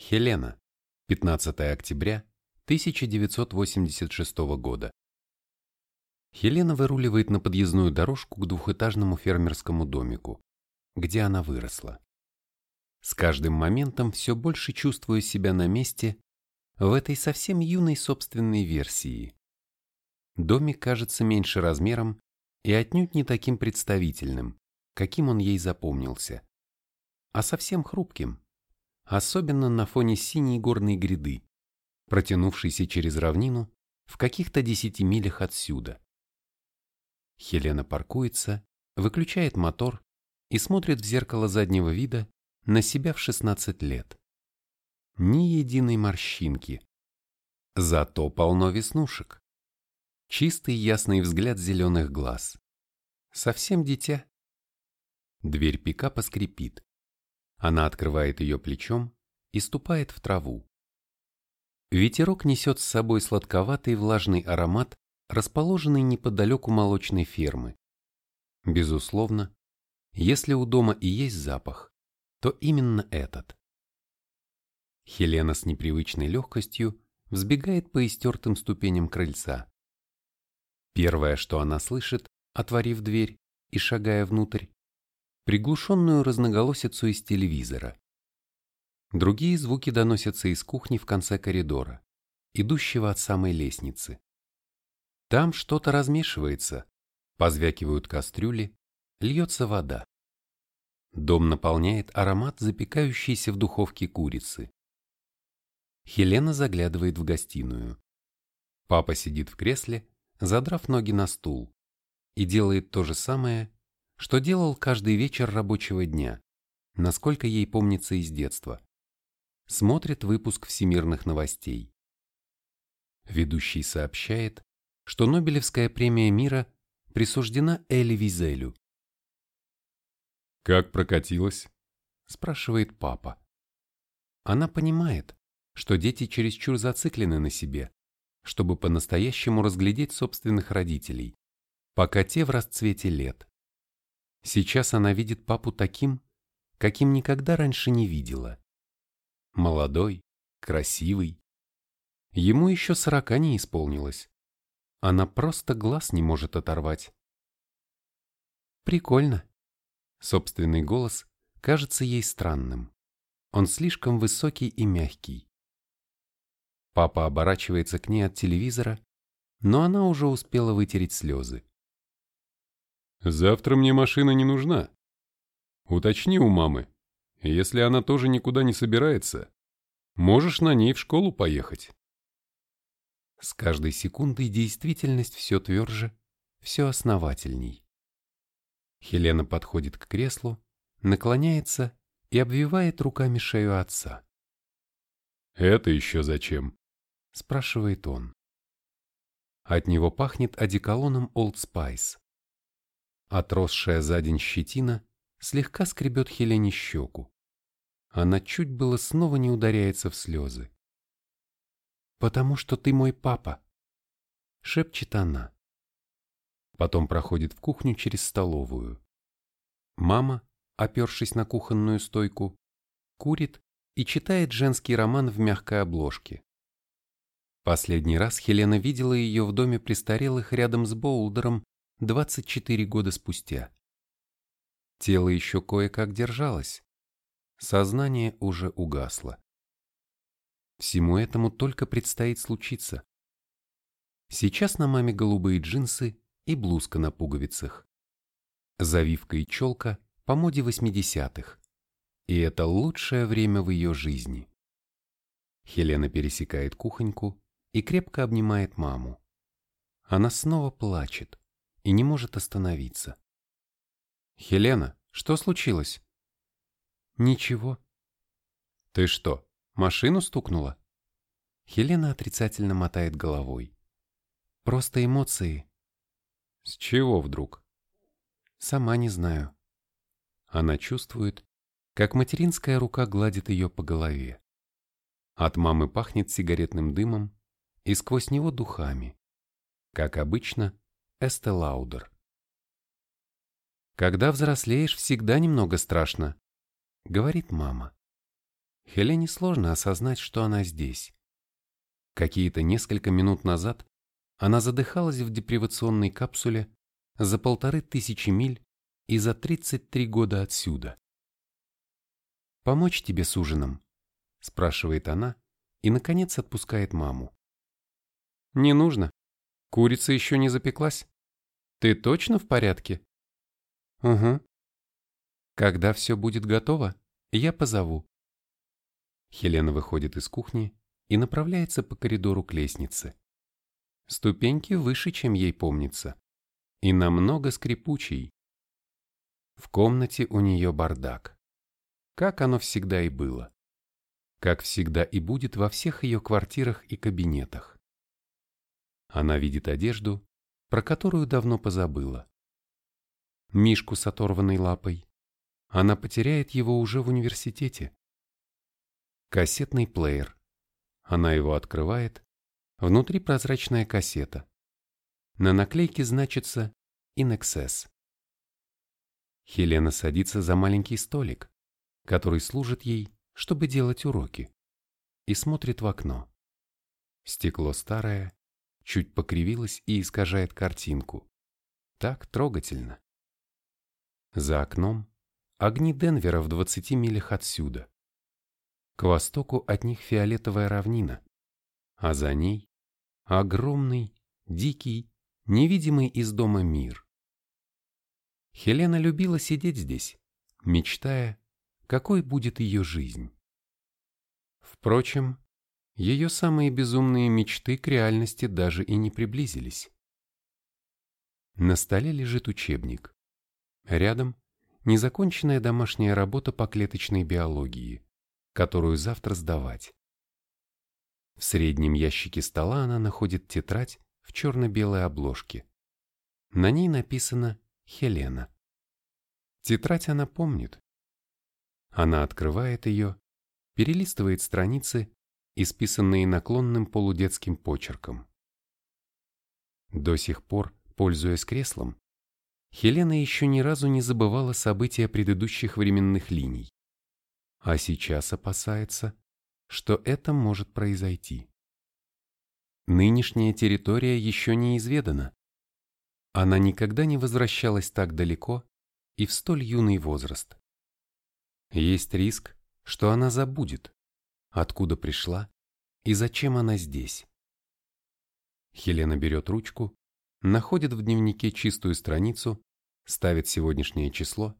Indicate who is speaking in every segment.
Speaker 1: Хелена. 15 октября 1986 года. Хелена выруливает на подъездную дорожку к двухэтажному фермерскому домику, где она выросла. С каждым моментом все больше чувствую себя на месте в этой совсем юной собственной версии. Домик кажется меньше размером и отнюдь не таким представительным, каким он ей запомнился, а совсем хрупким, особенно на фоне синей горной гряды, протянувшейся через равнину в каких-то десяти милях отсюда. Хелена паркуется, выключает мотор и смотрит в зеркало заднего вида на себя в 16 лет. Ни единой морщинки. Зато полно веснушек. Чистый ясный взгляд зеленых глаз. Совсем дитя. Дверь пикапа скрипит. Она открывает ее плечом и ступает в траву. Ветерок несет с собой сладковатый влажный аромат, расположенный неподалеку молочной фермы. Безусловно, если у дома и есть запах, то именно этот. Хелена с непривычной легкостью взбегает по истертым ступеням крыльца. Первое, что она слышит, отворив дверь и шагая внутрь, приглушенную разноголосицу из телевизора. Другие звуки доносятся из кухни в конце коридора, идущего от самой лестницы. Там что-то размешивается, позвякивают кастрюли, льется вода. Дом наполняет аромат запекающейся в духовке курицы. Хелена заглядывает в гостиную. Папа сидит в кресле, задрав ноги на стул, и делает то же самое, что делал каждый вечер рабочего дня, насколько ей помнится из детства. Смотрит выпуск всемирных новостей. Ведущий сообщает, что Нобелевская премия мира присуждена Эли Визелю.
Speaker 2: «Как прокатилась?»
Speaker 1: – спрашивает папа. Она понимает, что дети чересчур зациклены на себе, чтобы по-настоящему разглядеть собственных родителей, пока те в расцвете лет. Сейчас она видит папу таким, каким никогда раньше не видела. Молодой, красивый. Ему еще сорока не исполнилось. Она просто глаз не может оторвать. Прикольно. Собственный голос кажется ей странным. Он слишком высокий и мягкий. Папа оборачивается к ней от телевизора, но она уже успела вытереть слезы.
Speaker 2: Завтра мне машина не нужна. Уточни у мамы. Если она тоже никуда не собирается, можешь на ней в школу поехать.
Speaker 1: С каждой секундой действительность все тверже, все основательней. Хелена подходит к креслу, наклоняется и обвивает руками шею отца.
Speaker 2: «Это еще зачем?»
Speaker 1: – спрашивает он. От него пахнет одеколоном Old Spice. Отросшая за день щетина слегка скребет Хелене щеку. Она чуть было снова не ударяется в слезы. «Потому что ты мой папа», — шепчет она. Потом проходит в кухню через столовую. Мама, опершись на кухонную стойку, курит и читает женский роман в мягкой обложке. Последний раз Хелена видела ее в доме престарелых рядом с Боулдером 24 года спустя. Тело еще кое-как держалось. Сознание уже угасло. Всему этому только предстоит случиться. Сейчас на маме голубые джинсы и блузка на пуговицах. Завивка и челка по моде 80-х. И это лучшее время в ее жизни. Хелена пересекает кухоньку и крепко обнимает маму. Она снова плачет и не может остановиться. «Хелена, что случилось?» «Ничего». «Ты что, машину стукнула?» Хелена отрицательно мотает головой. «Просто эмоции». «С чего вдруг?» «Сама не знаю». Она чувствует, как материнская рука гладит ее по голове. От мамы пахнет сигаретным дымом и сквозь него духами. Как обычно, Эсте Лаудер. «Когда взрослеешь, всегда немного страшно», — говорит мама. Хелене сложно осознать, что она здесь. Какие-то несколько минут назад она задыхалась в депривационной капсуле за полторы тысячи миль и за 33 года отсюда. «Помочь тебе с ужином?» – спрашивает она и, наконец, отпускает маму. «Не нужно. Курица еще не запеклась. Ты точно в порядке?» «Угу. Когда все будет готово, я позову». Хелена выходит из кухни и направляется по коридору к лестнице. Ступеньки выше, чем ей помнится, и намного скрипучей. В комнате у нее бардак, как оно всегда и было, как всегда и будет во всех ее квартирах и кабинетах. Она видит одежду, про которую давно позабыла. Мишку с оторванной лапой. Она потеряет его уже в университете. Кассетный плеер. Она его открывает. Внутри прозрачная кассета. На наклейке значится «In Excess». Хелена садится за маленький столик, который служит ей, чтобы делать уроки, и смотрит в окно. Стекло старое, чуть покривилось и искажает картинку. Так трогательно. За окном огни Денвера в 20 милях отсюда. К востоку от них фиолетовая равнина, а за ней огромный, дикий, невидимый из дома мир. Хелена любила сидеть здесь, мечтая, какой будет ее жизнь. Впрочем, ее самые безумные мечты к реальности даже и не приблизились. На столе лежит учебник. Рядом незаконченная домашняя работа по клеточной биологии которую завтра сдавать. В среднем ящике стола она находит тетрадь в черно-белой обложке. На ней написано «Хелена». Тетрадь она помнит. Она открывает ее, перелистывает страницы, исписанные наклонным полудетским почерком. До сих пор, пользуясь креслом, Хелена еще ни разу не забывала события предыдущих временных линий а сейчас опасается, что это может произойти. Нынешняя территория еще не изведана. Она никогда не возвращалась так далеко и в столь юный возраст. Есть риск, что она забудет, откуда пришла и зачем она здесь. Хелена берет ручку, находит в дневнике чистую страницу, ставит сегодняшнее число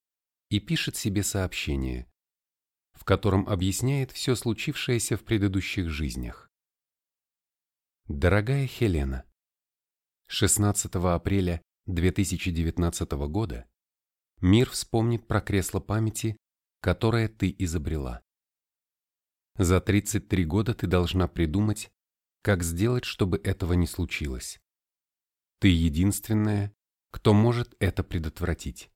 Speaker 1: и пишет себе сообщение в котором объясняет все случившееся в предыдущих жизнях. Дорогая Хелена, 16 апреля 2019 года мир вспомнит про кресло памяти, которое ты изобрела. За 33 года ты должна придумать, как сделать, чтобы этого не случилось. Ты единственная, кто может это предотвратить.